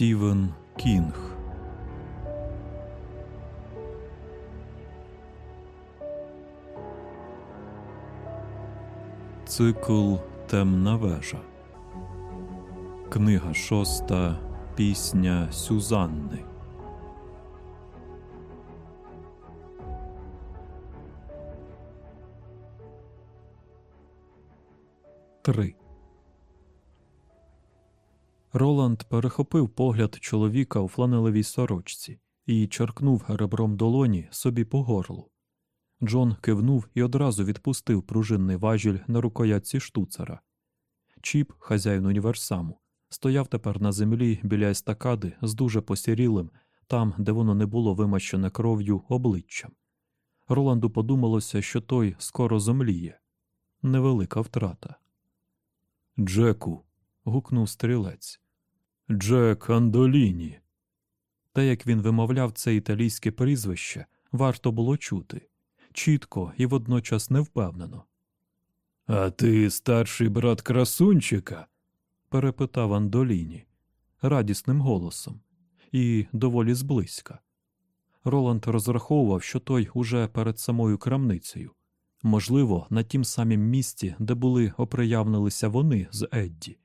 Стівен Кінг. Цикл Темна вежа. Книга шоста. Пісня Сюзанни. Три. Роланд перехопив погляд чоловіка у фланелевій сорочці і черкнув ребром долоні собі по горлу. Джон кивнув і одразу відпустив пружинний важіль на рукоятці штуцера. Чіп, хазяїн універсаму, стояв тепер на землі біля естакади з дуже посірілим, там, де воно не було вимащене кров'ю, обличчям. Роланду подумалося, що той скоро зомліє. Невелика втрата. Джеку. Гукнув стрілець. Джек Андоліні. Те, як він вимовляв це італійське прізвище, варто було чути чітко і водночас невпевнено. А ти старший брат красунчика? перепитав Андоліні радісним голосом і доволі зблизька. Роланд розраховував, що той уже перед самою крамницею, можливо, на тім самім місці, де були оприявнилися вони з Едді.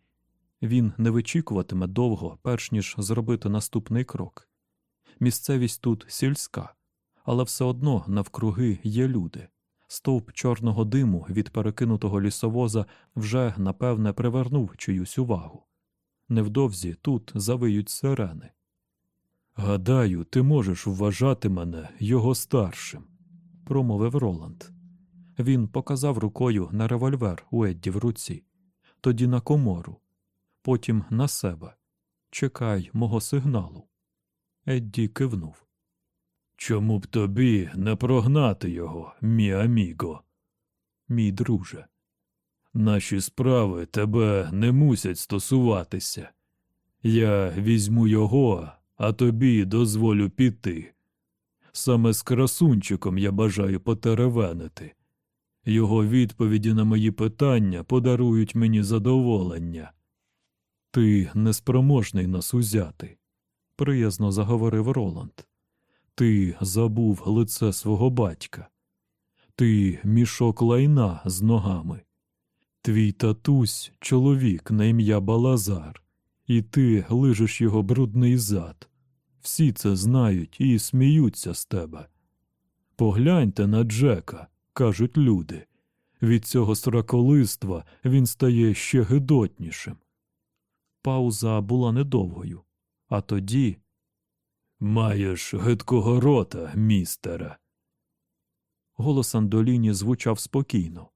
Він не вичікуватиме довго, перш ніж зробити наступний крок. Місцевість тут сільська, але все одно навкруги є люди. Стовп чорного диму від перекинутого лісовоза вже, напевне, привернув чиюсь увагу. Невдовзі тут завиють сирени. Гадаю, ти можеш вважати мене його старшим, промовив Роланд. Він показав рукою на револьвер у Едді в руці, тоді на комору, потім на себе. Чекай мого сигналу. Едді кивнув. Чому б тобі не прогнати його, мій аміго? Мій друже. Наші справи тебе не мусять стосуватися. Я візьму його, а тобі дозволю піти. Саме з красунчиком я бажаю потеревенити. Його відповіді на мої питання подарують мені задоволення. Ти неспроможний нас узяти, приязно заговорив Роланд. Ти забув лице свого батька. Ти мішок лайна з ногами. Твій татусь чоловік на ім'я Балазар, і ти лижеш його брудний зад. Всі це знають і сміються з тебе. Погляньте на Джека, кажуть люди. Від цього сраколиства він стає ще гидотнішим. Пауза була недовгою, а тоді Маєш гидкого рота, містере. Голос Андоліні звучав спокійно,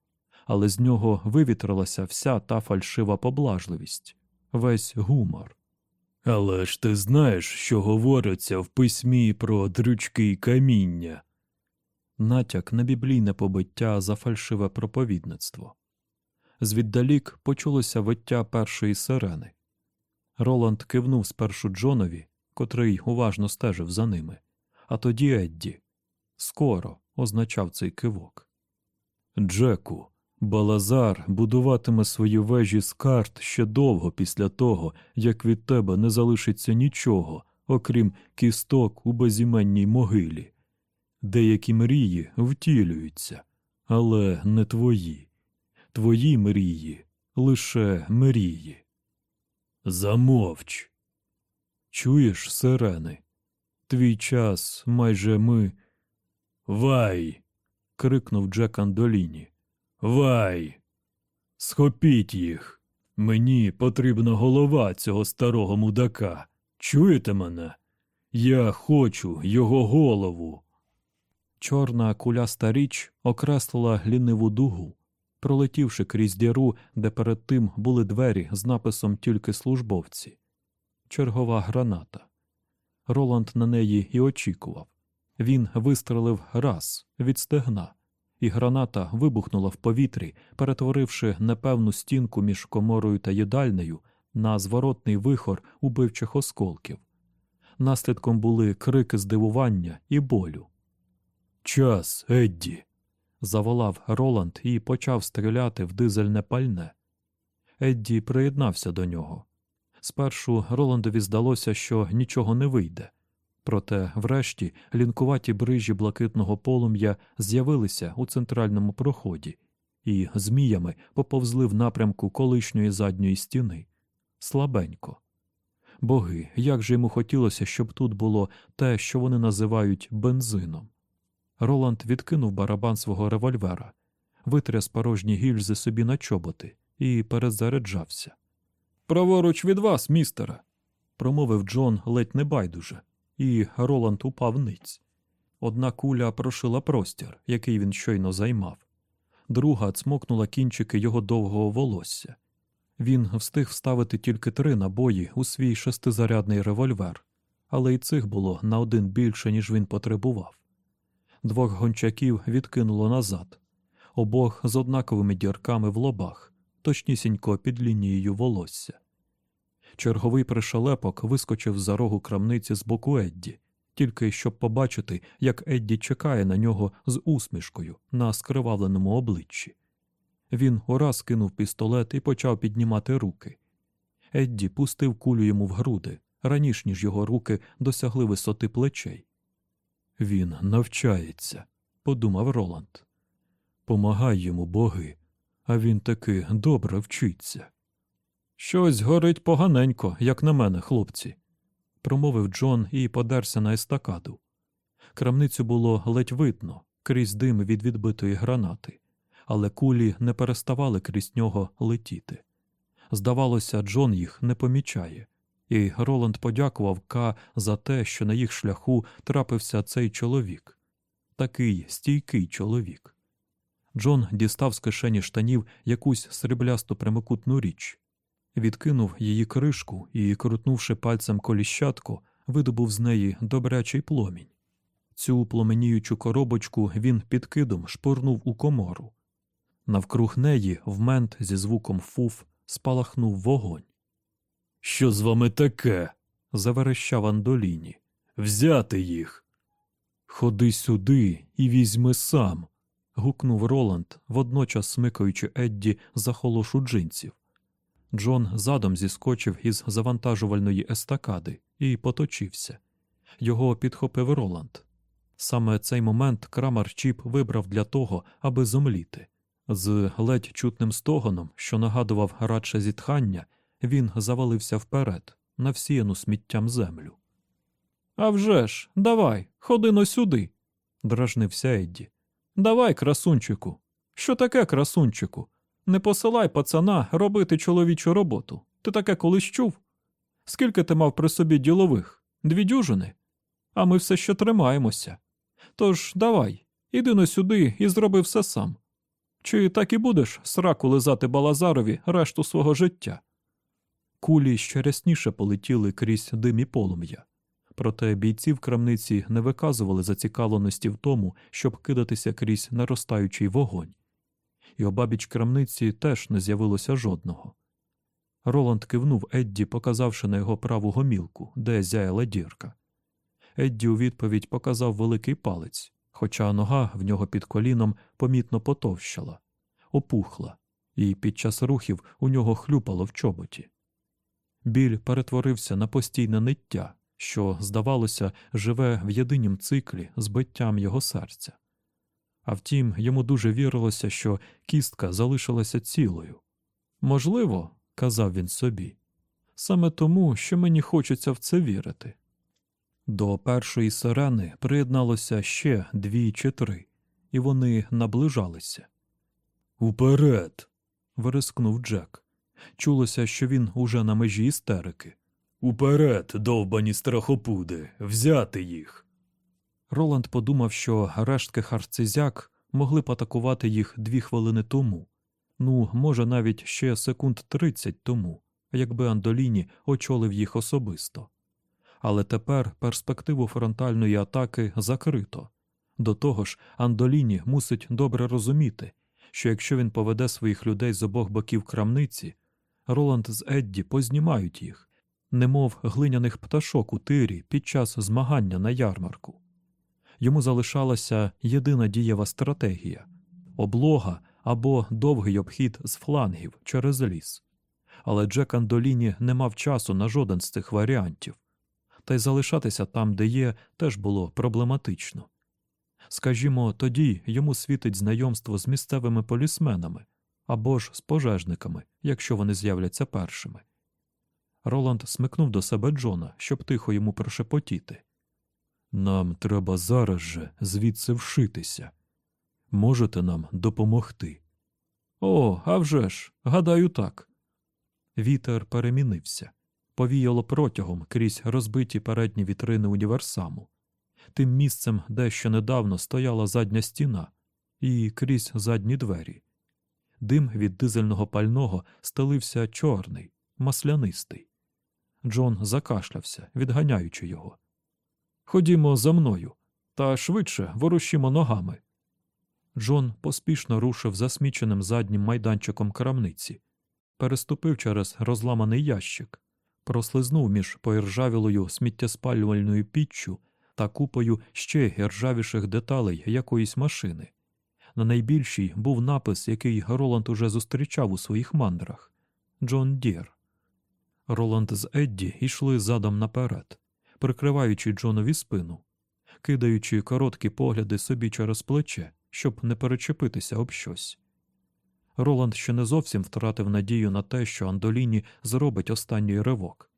але з нього вивітрилася вся та фальшива поблажливість, весь гумор. Але ж ти знаєш, що говориться в письмі про дрючки й каміння. Натяк на біблійне побиття за фальшиве проповідництво. Звіддалік почулося виття першої сирени. Роланд кивнув спершу Джонові, котрий уважно стежив за ними, а тоді Едді. Скоро означав цей кивок. Джеку, Балазар будуватиме свої вежі з карт ще довго після того, як від тебе не залишиться нічого, окрім кісток у безіменній могилі. Деякі мрії втілюються, але не твої. Твої мрії лише мрії. Замовч. Чуєш, сирени? Твій час майже ми. Вай. крикнув Джек Андоліні. Вай. Схопіть їх. Мені потрібна голова цього старого мудака. Чуєте мене? Я хочу його голову. Чорна куляста річ окреслила ліниву дугу, пролетівши крізь діру, де перед тим були двері з написом тільки службовці чергова граната. Роланд на неї і очікував. Він вистрелив раз від стегна, і граната вибухнула в повітрі, перетворивши непевну стінку між коморою та їдальнею на зворотний вихор убивчих осколків. Наслідком були крики здивування і болю. Час, Едді. Заволав Роланд і почав стріляти в дизельне пальне. Едді приєднався до нього. Спершу Роландові здалося, що нічого не вийде. Проте, врешті, лінкуваті брижі блакитного полум'я з'явилися у центральному проході і зміями поповзли в напрямку колишньої задньої стіни. Слабенько. Боги, як же йому хотілося, щоб тут було те, що вони називають бензином. Роланд відкинув барабан свого револьвера, витряс порожні гільзи собі на чоботи і перезаряджався. Праворуч від вас, містере, промовив Джон ледь не байдуже, і Роланд упав ниць. Одна куля прошила простір, який він щойно займав, друга цмокнула кінчики його довгого волосся. Він встиг вставити тільки три набої у свій шестизарядний револьвер, але й цих було на один більше, ніж він потребував. Двох гончаків відкинуло назад, обох з однаковими дірками в лобах, точнісінько під лінією волосся. Черговий пришелепок вискочив за рогу крамниці з боку Едді, тільки щоб побачити, як Едді чекає на нього з усмішкою на скривавленому обличчі. Він ураз кинув пістолет і почав піднімати руки. Едді пустив кулю йому в груди, раніш ніж його руки досягли висоти плечей. Він навчається, подумав Роланд. Помагай йому, боги, а він таки добре вчиться. Щось горить поганенько, як на мене, хлопці, промовив Джон і подерся на естакаду. Крамницю було ледь видно крізь дим від відбитої гранати, але кулі не переставали крізь нього летіти. Здавалося, Джон їх не помічає, і Роланд подякував К за те, що на їх шляху трапився цей чоловік такий стійкий чоловік. Джон дістав з кишені штанів якусь сріблясту прямокутну річ, відкинув її кришку і, крутнувши пальцем коліщатку, видобув з неї добрячий пломінь. Цю пломеніючу коробочку він підкидом шпурнув у комору. Навкруг неї в мент зі звуком фуф спалахнув вогонь. Що з вами таке? заверещав Андоліні. Взяти їх. Ходи сюди і візьми сам. гукнув Роланд, водночас смикаючи Едді за холошу джинсів. Джон задом зіскочив із завантажувальної естакади і поточився. Його підхопив Роланд. Саме цей момент крамар Чіп вибрав для того, аби зомліти. З ледь чутним стогоном, що нагадував радше зітхання, він завалився вперед, на всіяну сміттям землю. «А вже ж, давай, ходи но сюди, дражнився Едді. Давай, красунчику. Що таке, красунчику? Не посилай пацана робити чоловічу роботу. Ти таке колись чув? Скільки ти мав при собі ділових? Дві дюжини? А ми все ще тримаємося. Тож давай, іди но сюди і зроби все сам. Чи так і будеш сраку лизати Балазарові решту свого життя? Кулі ще рясніше полетіли крізь дим і полум'я. Проте бійці в крамниці не виказували зацікавленості в тому, щоб кидатися крізь наростаючий вогонь, і обабіч крамниці теж не з'явилося жодного. Роланд кивнув Едді, показавши на його праву гомілку, де зяяла дірка. Едді у відповідь показав великий палець, хоча нога в нього під коліном помітно потовщала, опухла, і під час рухів у нього хлюпало в чоботі. Біль перетворився на постійне ниття, що, здавалося, живе в єдинім циклі з биттям його серця. А втім, йому дуже вірилося, що кістка залишилася цілою. Можливо, казав він собі, саме тому, що мені хочеться в це вірити. До першої сирени приєдналося ще дві чи три, і вони наближалися. Уперед. вирискнув Джек. Чулося, що він уже на межі істерики. Уперед, довбані страхопуди, взяти їх. Роланд подумав, що рештки харцизяк могли б атакувати їх дві хвилини тому, ну, може, навіть ще секунд тридцять тому, якби Андоліні очолив їх особисто. Але тепер перспективу фронтальної атаки закрито. До того ж, Андоліні мусить добре розуміти, що якщо він поведе своїх людей з обох боків крамниці, Роланд з Едді познімають їх, немов глиняних пташок у тирі під час змагання на ярмарку. Йому залишалася єдина дієва стратегія облога або довгий обхід з флангів через ліс. Але Джек Андоліні не мав часу на жоден з цих варіантів, та й залишатися там, де є, теж було проблематично. Скажімо, тоді йому світить знайомство з місцевими полісменами або ж з пожежниками, якщо вони з'являться першими. Роланд смикнув до себе Джона, щоб тихо йому прошепотіти. Нам треба зараз же звідси вшитися. Можете нам допомогти? О, а вже ж, гадаю, так. Вітер перемінився, повіяло протягом крізь розбиті передні вітрини універсаму, тим місцем, де ще недавно стояла задня стіна, і крізь задні двері. Дим від дизельного пального стелився чорний, маслянистий. Джон закашлявся, відганяючи його. Ходімо за мною, та швидше ворушімо ногами. Джон поспішно рушив засміченим заднім майданчиком крамниці, переступив через розламаний ящик, прослизнув між поіржавілою сміттєспалювальною піччю та купою ще гіржавіших деталей якоїсь машини. На найбільшій був напис, який Роланд уже зустрічав у своїх мандрах Джон Дір. Роланд з Едді йшли задом наперед, прикриваючи Джонові спину, кидаючи короткі погляди собі через плече, щоб не перечепитися об щось. Роланд ще не зовсім втратив надію на те, що Андоліні зробить останній ривок,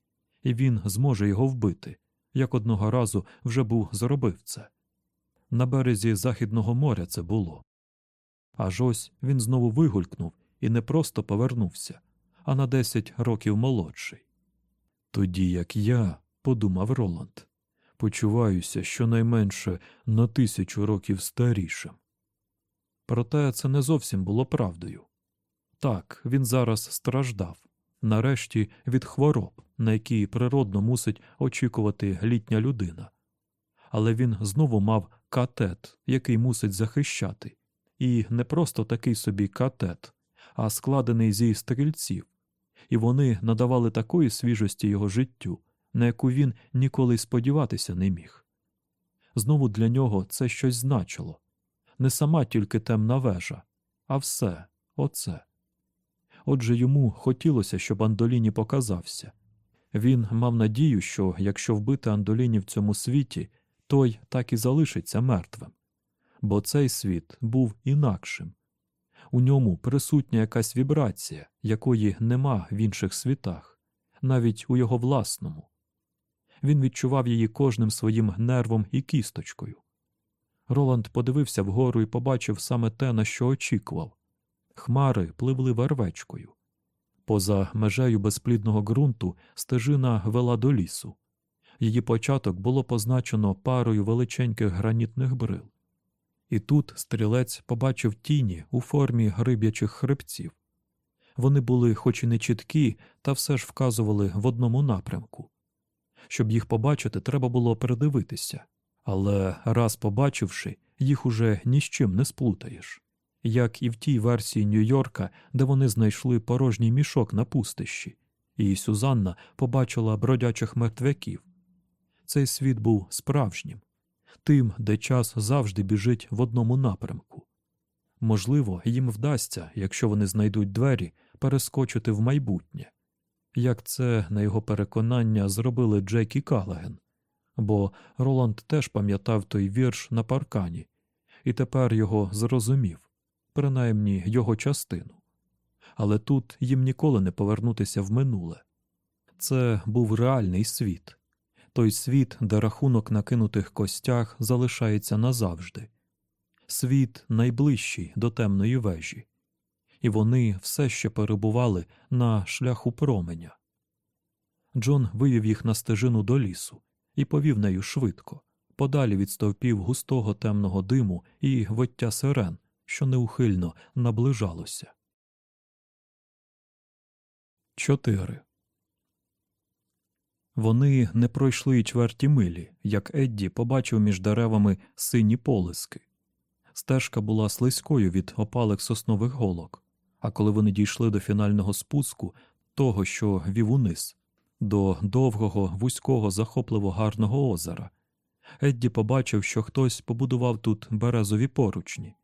і він зможе його вбити, як одного разу вже був зробив це. На березі Західного моря це було. Аж ось він знову вигулькнув і не просто повернувся, а на десять років молодший. Тоді як я, подумав Роланд, почуваюся щонайменше на тисячу років старішим. Проте це не зовсім було правдою. Так, він зараз страждав, нарешті від хвороб, на які природно мусить очікувати літня людина. Але він знову мав катет, який мусить захищати, і не просто такий собі катет, а складений зі стрільців, і вони надавали такої свіжості його життю, на яку він ніколи сподіватися не міг. Знову для нього це щось значило не сама тільки темна вежа, а все оце. Отже йому хотілося, щоб Андоліні показався. Він мав надію, що якщо вбити Андоліні в цьому світі, той так і залишиться мертвим. Бо цей світ був інакшим. У ньому присутня якась вібрація, якої нема в інших світах, навіть у його власному. Він відчував її кожним своїм нервом і кісточкою. Роланд подивився вгору і побачив саме те, на що очікував. Хмари пливли вервечкою. Поза межею безплідного ґрунту стежина вела до лісу. Її початок було позначено парою величеньких гранітних брил. І тут стрілець побачив тіні у формі гриб'ячих хребців. Вони були, хоч і не чіткі, та все ж вказували в одному напрямку. Щоб їх побачити, треба було передивитися, але раз побачивши, їх уже ні з чим не сплутаєш, як і в тій версії Нью-Йорка, де вони знайшли порожній мішок на пустищі, і Сюзанна побачила бродячих мертвяків. Цей світ був справжнім, тим, де час завжди біжить в одному напрямку. Можливо, їм вдасться, якщо вони знайдуть двері, перескочити в майбутнє, як це, на його переконання, зробили Джекі Калаген, бо Роланд теж пам'ятав той вірш на паркані, і тепер його зрозумів, принаймні його частину. Але тут їм ніколи не повернутися в минуле. Це був реальний світ, той світ, де рахунок на кинутих костях залишається назавжди, світ найближчий до темної вежі, і вони все ще перебували на шляху променя. Джон вивів їх на стежину до лісу і повів нею швидко, подалі від стовпів густого темного диму і воття сирен, що неухильно наближалося. 4. Вони не пройшли й чверті милі, як Едді побачив між деревами сині полиски. Стежка була слизькою від опалих соснових голок, а коли вони дійшли до фінального спуску, того, що вів униз, до довгого, вузького, захопливо гарного озера, Едді побачив, що хтось побудував тут березові поручні,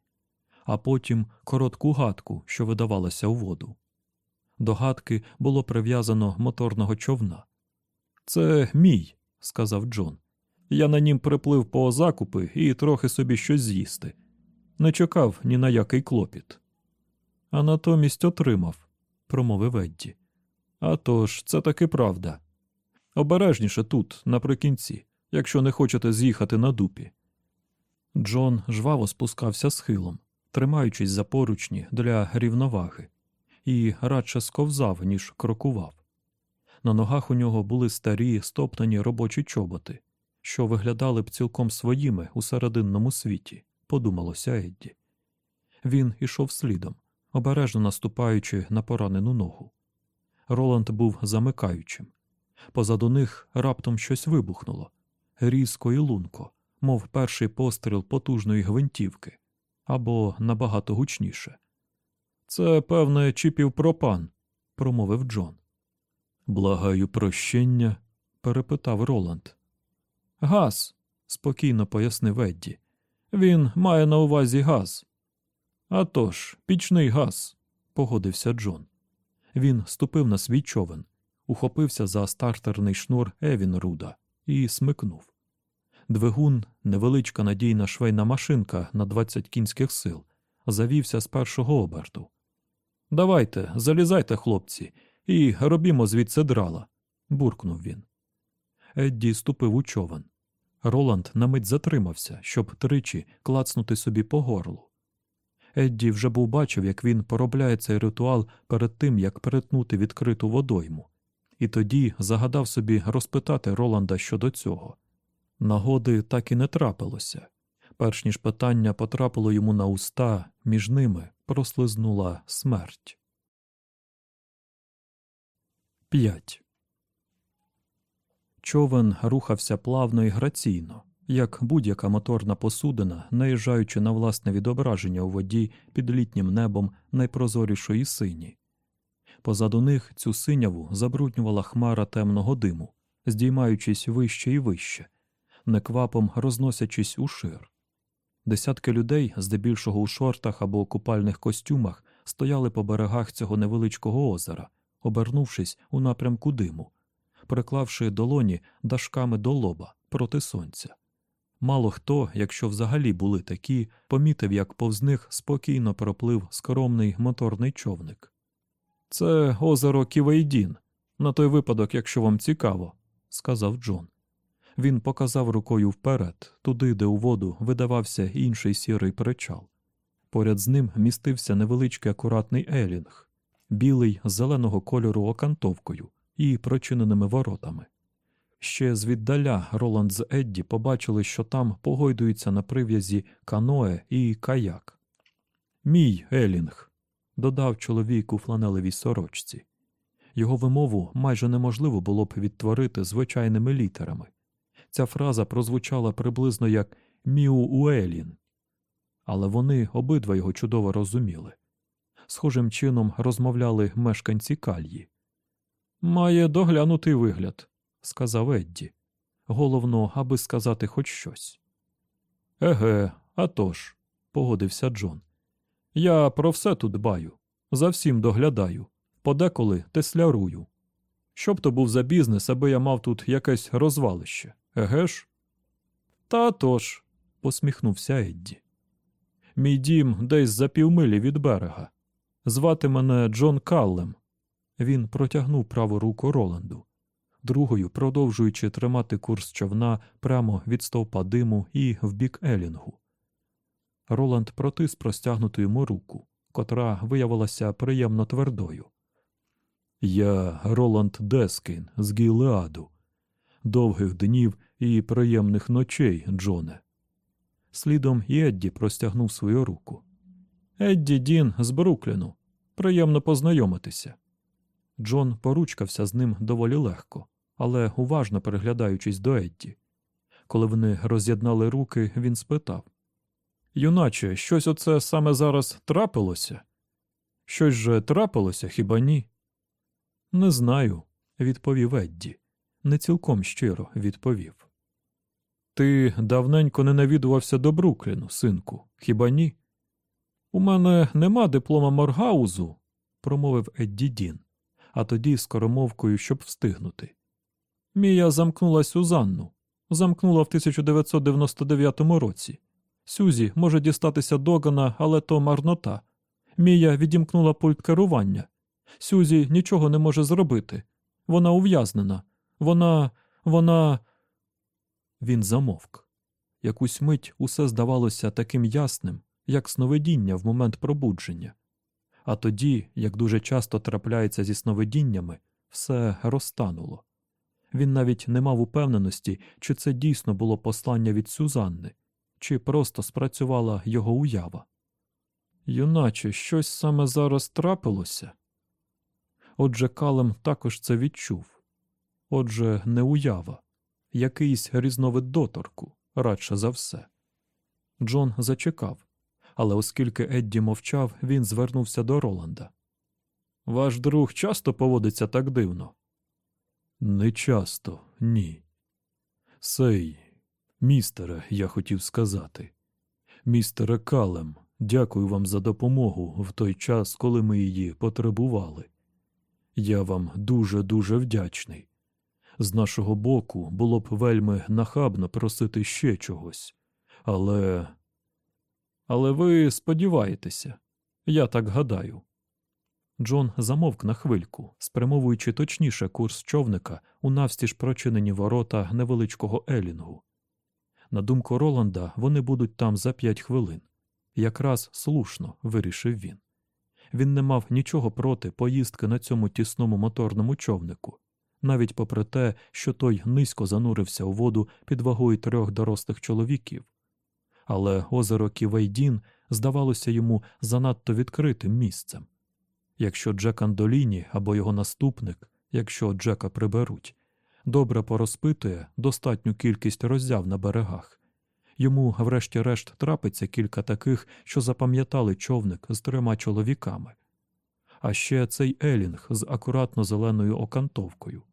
а потім коротку гадку, що видавалася у воду. До гадки було прив'язано моторного човна. Це мій, сказав Джон. Я на нім приплив по закупи і трохи собі щось з'їсти. Не чекав ні на який клопіт. А натомість отримав, промовив Едді. «А тож, це таки правда. Обережніше тут, наприкінці, якщо не хочете з'їхати на дупі. Джон жваво спускався схилом, тримаючись за поручні для рівноваги, і радше сковзав, ніж крокував. На ногах у нього були старі стоптані робочі чоботи, що виглядали б цілком своїми у серединному світі, подумалося Едді. Він ішов слідом, обережно наступаючи на поранену ногу. Роланд був замикаючим. Позаду них раптом щось вибухнуло різко і лунко, мов перший постріл потужної гвинтівки або набагато гучніше. Це, певне, чіпів пропан, промовив Джон. Благаю прощення, перепитав Роланд. Газ, спокійно пояснив Едді. Він має на увазі газ. «А тож, пічний газ, погодився Джон. Він ступив на свій човен, ухопився за стартерний шнур Евінруда і смикнув. Двигун, невеличка надійна швейна машинка на 20 кінських сил, завівся з першого оберту. Давайте, залізайте, хлопці, і робімо звідси драла, буркнув він. Едді ступив у човен. Роланд на мить затримався, щоб тричі клацнути собі по горлу. Едді вже був бачив, як він поробляє цей ритуал перед тим, як перетнути відкриту водойму, і тоді загадав собі розпитати Роланда щодо цього. Нагоди так і не трапилося. Перш ніж питання потрапило йому на уста, між ними прослизнула смерть. 5. Човен рухався плавно і граційно, як будь-яка моторна посудина, наїжджаючи на власне відображення у воді під літнім небом найпрозорішої сині. Позаду них цю синяву забруднювала хмара темного диму, здіймаючись вище і вище, неквапом розносячись у шир. Десятки людей, здебільшого у шортах або купальних костюмах, стояли по берегах цього невеличкого озера, обернувшись у напрямку диму, приклавши долоні дашками до лоба проти сонця. Мало хто, якщо взагалі були такі, помітив, як повз них спокійно проплив скромний моторний човник. Це озеро Ківейдін, на той випадок, якщо вам цікаво, сказав Джон. Він показав рукою вперед, туди, де у воду видавався інший сірий причал. Поряд з ним містився невеличкий акуратний елінг, білий зеленого кольору окантовкою і прочиненими воротами. Ще звіддаля Роланд з Едді побачили, що там погойдуються на прив'язі каное і каяк. Мій Елінг, додав чоловік у фланелевій сорочці. Його вимову майже неможливо було б відтворити звичайними літерами. Ця фраза прозвучала приблизно як Міу Уелін, але вони обидва його чудово розуміли. Схожим чином розмовляли мешканці кальї. Має доглянутий вигляд, сказав Едді. Головно, аби сказати хоч щось. Еге, а тож», – погодився Джон. Я про все тут дбаю, за всім доглядаю, подеколи теслярую. Щоб то був за бізнес, аби я мав тут якесь розвалище, еге ж? Та тож, посміхнувся Едді. Мій дім десь за півмилі від берега. Звати мене Джон Каллем. Він протягнув праву руку Роланду, другою продовжуючи тримати курс човна прямо від стовпа диму і в бік Елінгу. Роланд потис простягнуту йому руку, котра виявилася приємно твердою. Я Роланд Дескейн з Гілеаду. Довгих днів і приємних ночей, Джоне. Слідом і Едді простягнув свою руку. Едді Дін з Брукліну. Приємно познайомитися. Джон поручкався з ним доволі легко, але уважно приглядаючись до Едді. Коли вони роз'єднали руки, він спитав Юначе, щось оце саме зараз трапилося? Щось же трапилося, хіба ні? Не знаю, відповів Едді. Не цілком щиро відповів. Ти давненько не навідувався до Брукліну, синку, хіба ні? У мене нема диплома Моргаузу, промовив Едді Дін, а тоді скоромовкою, щоб встигнути. Мія замкнула Сюзанну, замкнула в 1999 році. Сюзі може дістатися Догана, але то марнота. Мія відімкнула пульт керування. Сюзі нічого не може зробити. Вона ув'язнена. Вона. вона. Він замовк. Якусь мить усе здавалося таким ясним, як сновидіння в момент пробудження. А тоді, як дуже часто трапляється зі сновидіннями, все розтануло. Він навіть не мав упевненості, чи це дійсно було послання від Сюзанни, чи просто спрацювала його уява. Юначе щось саме зараз трапилося. Отже, Калем також це відчув. Отже, не уява, якийсь різновид доторку, радше за все. Джон зачекав, але оскільки Едді мовчав, він звернувся до Роланда. Ваш друг часто поводиться так дивно? Не часто, ні. Сей, містере, я хотів сказати. Містере Калем, дякую вам за допомогу в той час, коли ми її потребували. Я вам дуже дуже вдячний. З нашого боку було б вельми нахабно просити ще чогось, але. Але ви сподіваєтеся, я так гадаю. Джон замовк на хвильку, спрямовуючи точніше курс човника у навстіж прочинені ворота невеличкого елінгу. На думку Роланда, вони будуть там за п'ять хвилин. Якраз слушно, вирішив він. Він не мав нічого проти поїздки на цьому тісному моторному човнику, навіть попри те, що той низько занурився у воду під вагою трьох дорослих чоловіків. Але озеро Ківейдін здавалося йому занадто відкритим місцем. Якщо Джек Андоліні або його наступник, якщо Джека приберуть, добре порозпитує достатню кількість роззяв на берегах. Йому, врешті-решт, трапиться кілька таких, що запам'ятали човник з трьома чоловіками. А ще цей елінг з акуратно зеленою окантовкою.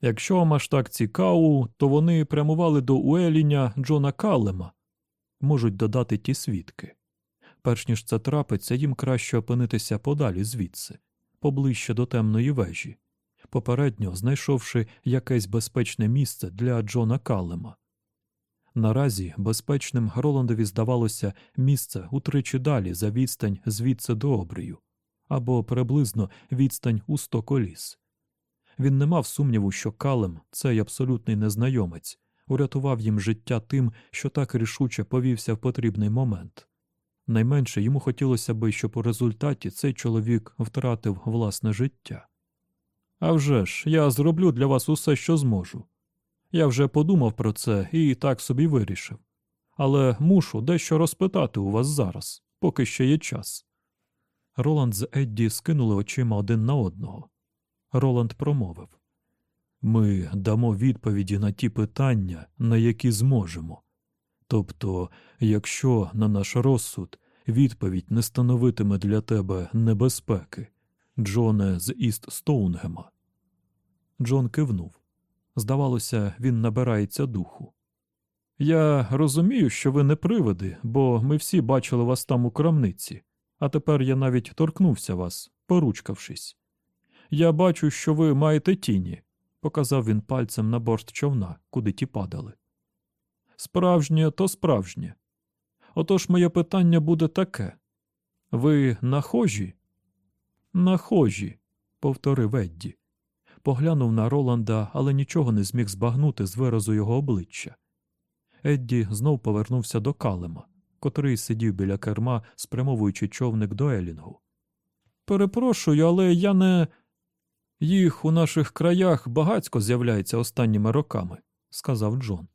Якщо маштак цікаву, то вони прямували до Уеліня Джона Каллема, можуть додати ті свідки. Перш ніж це трапиться, їм краще опинитися подалі звідси, поближче до темної вежі, попередньо знайшовши якесь безпечне місце для Джона Каллема. Наразі безпечним Роландові здавалося місце утричі далі за відстань звідси до обрію, або приблизно відстань у сто коліс. Він не мав сумніву, що Калем, цей абсолютний незнайомець, урятував їм життя тим, що так рішуче повівся в потрібний момент. Найменше йому хотілося би, щоб у результаті цей чоловік втратив власне життя. «А вже ж, я зроблю для вас усе, що зможу. Я вже подумав про це і так собі вирішив. Але мушу дещо розпитати у вас зараз, поки ще є час. Роланд з Едді скинули очима один на одного. Роланд промовив Ми дамо відповіді на ті питання, на які зможемо. Тобто, якщо на наш розсуд відповідь не становитиме для тебе небезпеки, Джоне з Іст Стоунгема. Джон кивнув. Здавалося, він набирається духу. Я розумію, що ви не привиди, бо ми всі бачили вас там у крамниці, а тепер я навіть торкнувся вас, поручкавшись. Я бачу, що ви маєте тіні, показав він пальцем на борт човна, куди ті падали. Справжнє то справжнє. Отож моє питання буде таке ви нахожі? Нахожі, повторив Едді. Поглянув на Роланда, але нічого не зміг збагнути з виразу його обличчя. Едді знов повернувся до калема, котрий сидів біля керма, спрямовуючи човник до Елінгу. Перепрошую, але я не. Їх у наших краях багацько з'являється останніми роками, сказав Джон.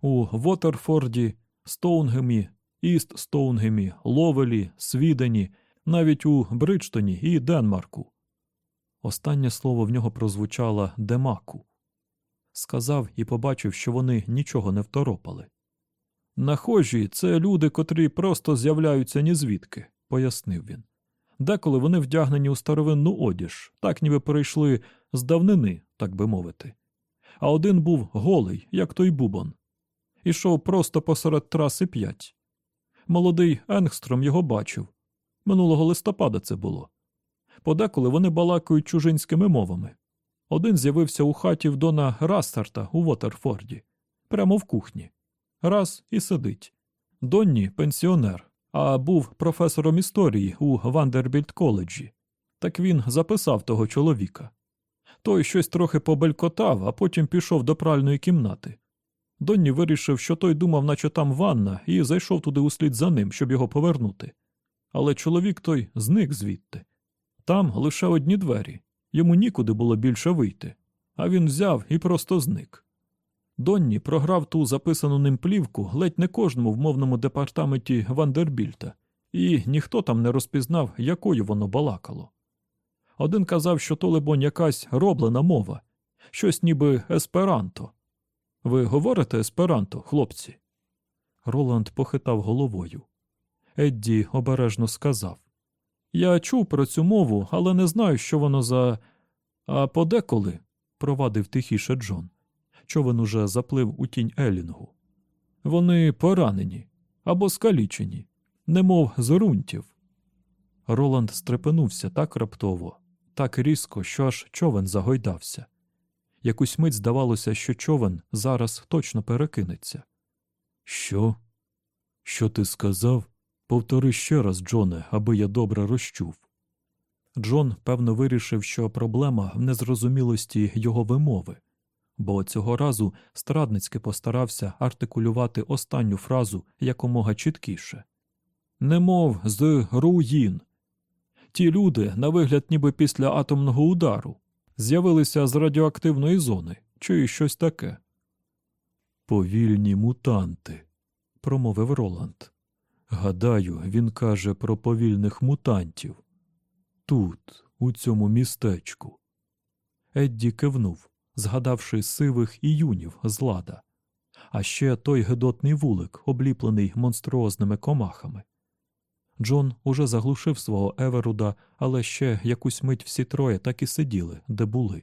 У Вотерфорді, Стоунгемі, Іст Стоунгемі, Ловелі, Свідені, навіть у Бриджтоні і Денмарку. Останнє слово в нього прозвучало демаку. Сказав і побачив, що вони нічого не второпали. Нахожі це люди, котрі просто з'являються нізвідки, пояснив він. Деколи вони вдягнені у старовинну одіж, так ніби перейшли з давнини, так би мовити. А один був голий, як той бубон, ішов просто посеред траси п'ять. Молодий Енгстром його бачив. Минулого листопада це було. Подеколи вони балакають чужинськими мовами. Один з'явився у хаті в Дона Растарта у Вотерфорді, прямо в кухні. Раз і сидить. Донні пенсіонер, а був професором історії у Вандербільд коледжі. Так він записав того чоловіка. Той щось трохи побелькотав, а потім пішов до пральної кімнати. Донні вирішив, що той думав, наче там ванна, і зайшов туди услід за ним, щоб його повернути. Але чоловік той зник звідти. Там лише одні двері, йому нікуди було більше вийти, а він взяв і просто зник. Донні програв ту записану ним плівку ледь не кожному в мовному департаменті Вандербільта, і ніхто там не розпізнав, якою воно балакало. Один казав, що то, либонь, якась роблена мова, щось ніби есперанто. Ви говорите есперанто, хлопці? Роланд похитав головою. Едді обережно сказав Я чув про цю мову, але не знаю, що воно за. А подеколи, провадив тихіше Джон. Човен уже заплив у тінь Елінгу. Вони поранені або скалічені, немов з рунтів. Роланд стрепенувся так раптово, так різко, що аж човен загойдався. Якусь мить здавалося, що човен зараз точно перекинеться. Що? Що ти сказав? Повтори ще раз, Джоне, аби я добре розчув. Джон, певно, вирішив, що проблема в незрозумілості його вимови, бо цього разу страдницьки постарався артикулювати останню фразу якомога чіткіше немов з руїн. Ті люди, на вигляд, ніби після атомного удару, з'явилися з радіоактивної зони чи щось таке. Повільні мутанти, промовив Роланд. Гадаю, він каже про повільних мутантів. Тут, у цьому містечку. Едді кивнув, згадавши сивих і юнів з лада, а ще той гидотний вулик, обліплений монструозними комахами. Джон уже заглушив свого Еверуда, але ще якусь мить всі троє так і сиділи, де були,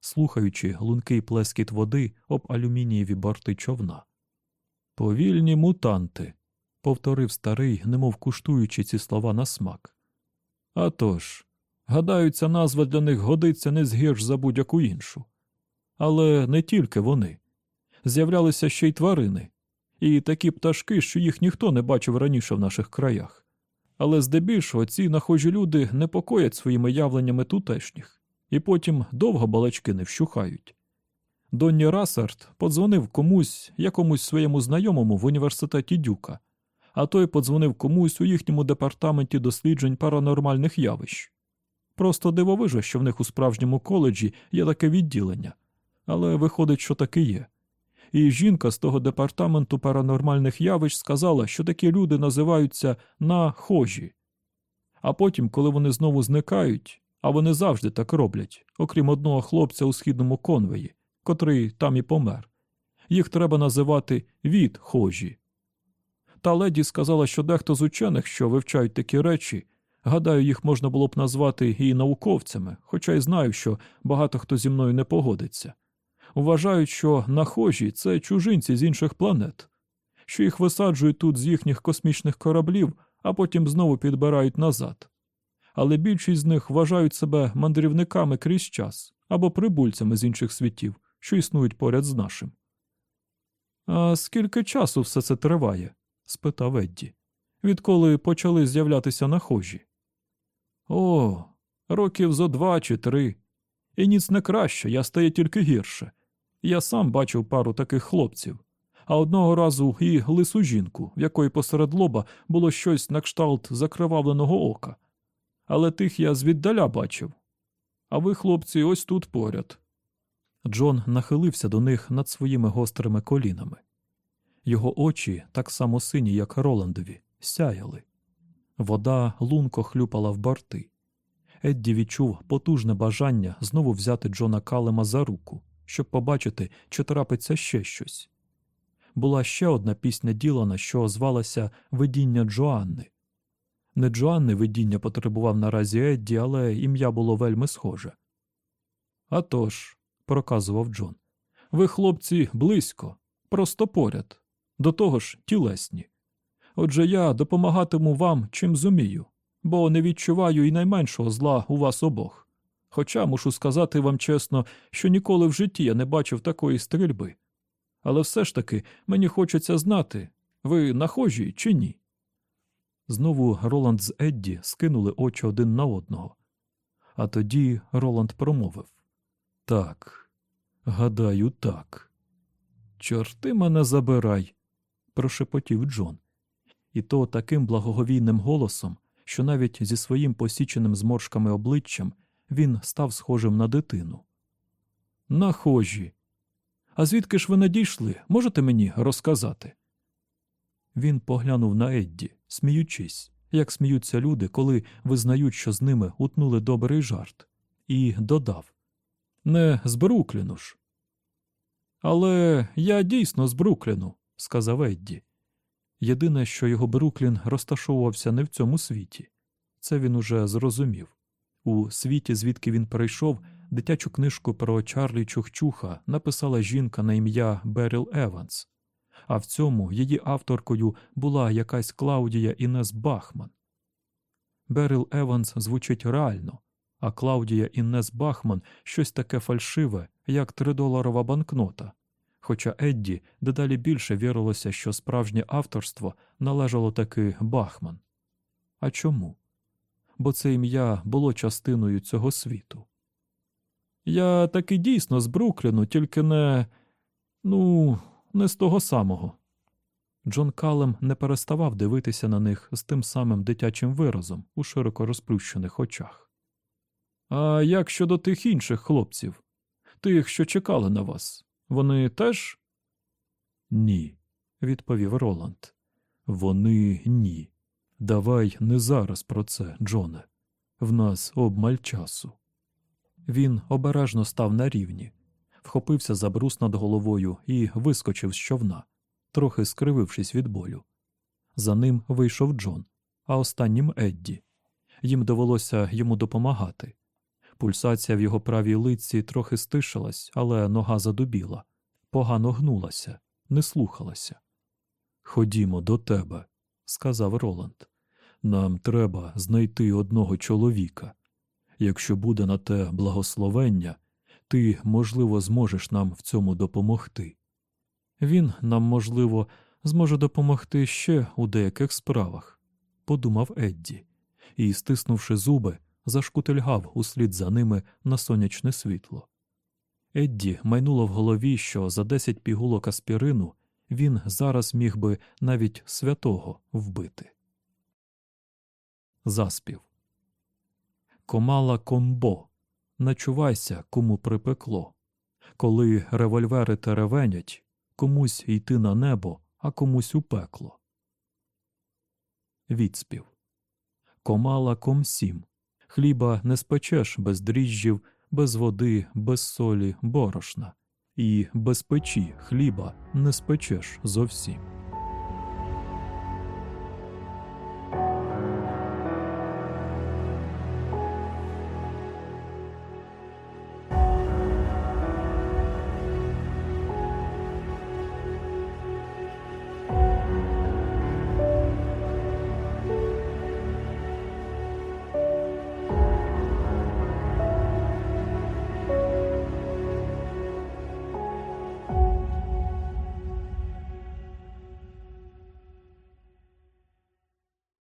слухаючи лункий плескіт води об алюмінієві борти човна. Повільні мутанти, повторив старий, немов куштуючи ці слова на смак. «А тож, гадаю, ця назва для них годиться не згірш за будь-яку іншу. Але не тільки вони. З'являлися ще й тварини, і такі пташки, що їх ніхто не бачив раніше в наших краях. Але здебільшого ці нахожі люди непокоять своїми явленнями тутешніх, і потім довго балачки не вщухають. Донні Расард подзвонив комусь, якомусь своєму знайомому в університеті Дюка, а той подзвонив комусь у їхньому департаменті досліджень паранормальних явищ. Просто дивовижа, що в них у справжньому коледжі є таке відділення, але виходить, що таке є. І жінка з того департаменту паранормальних явищ сказала, що такі люди називаються нахожі. А потім, коли вони знову зникають, а вони завжди так роблять, окрім одного хлопця у східному конвеї, котрий там і помер, їх треба називати відхожі. Та леді сказала, що дехто з учених, що вивчають такі речі, гадаю, їх можна було б назвати і науковцями, хоча й знаю, що багато хто зі мною не погодиться. Вважають, що нахожі це чужинці з інших планет, що їх висаджують тут з їхніх космічних кораблів, а потім знову підбирають назад. Але більшість з них вважають себе мандрівниками крізь час або прибульцями з інших світів, що існують поряд з нашим. А скільки часу все це триває? спитав Едді. Відколи почали з'являтися нахожі? О, років зо два чи три. І ніц не краще, я стає тільки гірше. Я сам бачив пару таких хлопців, а одного разу і лису жінку, в якої посеред лоба було щось на кшталт закривавленого ока. Але тих я звіддаля бачив. А ви, хлопці, ось тут поряд. Джон нахилився до них над своїми гострими колінами. Його очі, так само сині, як Роландові, сяяли. Вода лунко хлюпала в борти. Едді відчув потужне бажання знову взяти Джона Калема за руку, щоб побачити, чи трапиться ще щось. Була ще одна пісня Ділана, що звалася Видіння Джоанни. Не Джоанни видіння потребував наразі Едді, але ім'я було вельми схоже. «А тож», – проказував Джон, ви, хлопці, близько, просто поряд, до того ж тілесні. Отже я допомагатиму вам чим зумію, бо не відчуваю і найменшого зла у вас обох. Хоча мушу сказати вам чесно, що ніколи в житті я не бачив такої стрільби. Але все ж таки мені хочеться знати, ви нахожі чи ні. Знову Роланд з Едді скинули очі один на одного. А тоді Роланд промовив Так, гадаю, так. Чорти мене забирай, прошепотів Джон. І то таким благоговійним голосом, що навіть зі своїм посіченим зморшками обличчям він став схожим на дитину. Нахожі. А звідки ж ви надійшли? Можете мені розказати? Він поглянув на Едді, сміючись, як сміються люди, коли визнають, що з ними утнули добрий жарт, і додав Не з Брукліну ж. Але я дійсно з Брукліну, сказав Едді. Єдине, що його Бруклін розташовувався не в цьому світі. Це він уже зрозумів. У світі, звідки він перейшов, дитячу книжку про Чарлі Чухчуха написала жінка на ім'я Беріл Еванс, а в цьому її авторкою була якась Клаудія Інес Бахман. Беріл Еванс звучить реально, а Клаудія Інес Бахман щось таке фальшиве, як тридоларова банкнота. Хоча Едді дедалі більше вірилося, що справжнє авторство належало таки Бахман. А чому? Бо це ім'я було частиною цього світу. Я таки дійсно з Брукліну, тільки не. ну, не з того самого. Джон Калем не переставав дивитися на них з тим самим дитячим виразом у широко розплющених очах. А як щодо тих інших хлопців, тих, що чекали на вас, вони теж? Ні, відповів Роланд. Вони ні. Давай не зараз про це, Джоне. В нас обмаль часу. Він обережно став на рівні, вхопився за брус над головою і вискочив з човна, трохи скривившись від болю. За ним вийшов Джон, а останнім Едді. Їм довелося йому допомагати. Пульсація в його правій лиці трохи стишилась, але нога задубіла, погано гнулася, не слухалася. Ходімо до тебе, сказав Роланд. Нам треба знайти одного чоловіка. Якщо буде на те благословення, ти, можливо, зможеш нам в цьому допомогти. Він нам, можливо, зможе допомогти ще у деяких справах, подумав Едді, і, стиснувши зуби, зашкутильгав услід за ними на сонячне світло. Едді майнуло в голові, що за десять пігулок аспірину він зараз міг би навіть святого вбити. Заспів Комала комбо. Начувайся, кому припекло. Коли револьвери теревенять, комусь йти на небо, а комусь у пекло. Відспів Комала комсім. Хліба не спечеш без дріжджів, без води, без солі, борошна, і без печі хліба не спечеш зовсім.